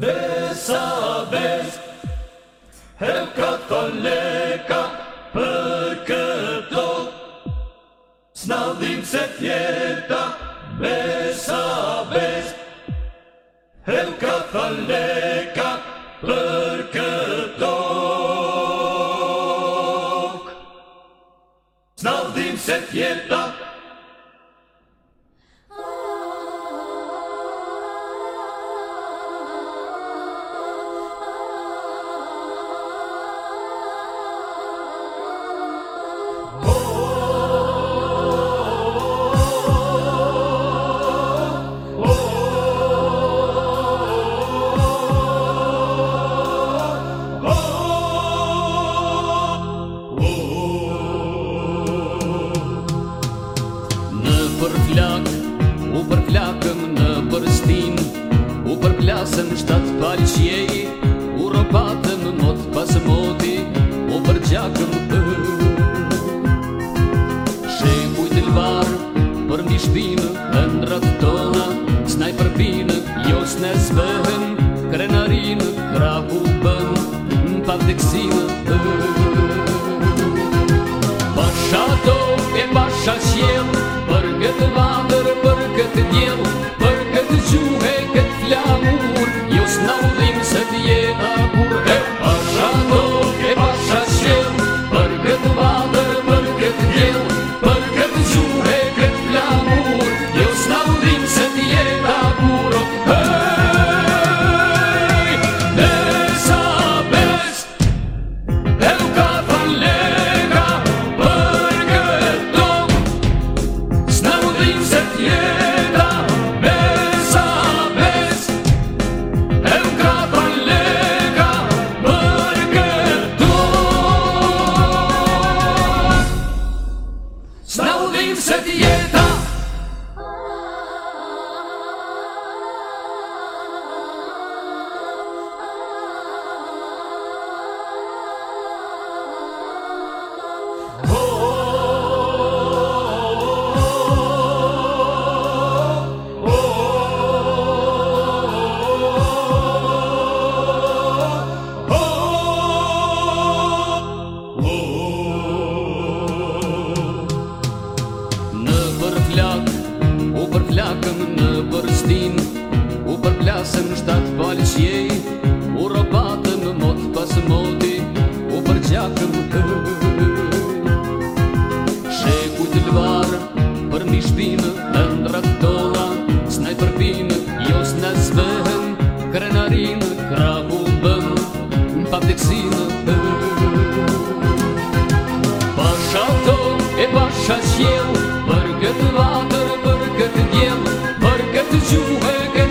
Dhe sa bez Hem katoleka Për këto Sna dhim se fjeta Me sa bez Hem katoleka Për këto Sna dhim se fjeta Për klasën shtatë falë qëj Uropatën në notë pasë modi O përgjakën për Shemujtën varë për një shpinë Në rëtë tona s'naj përpinë Jos nesë pëhen krenarinë Krahupën në pavdeksinë Për shado e për shashjen Për këtë vandër për këtë djenë Shekuj të lëvarë për një shpinë Në ndraktola, s'naj përpinë Jos në zvehen, krenarinë Krabu bënë, në pateksinë Pasha to e pasha qjelë Për këtë vatër, për këtë djelë Për këtë gjuhë, këtë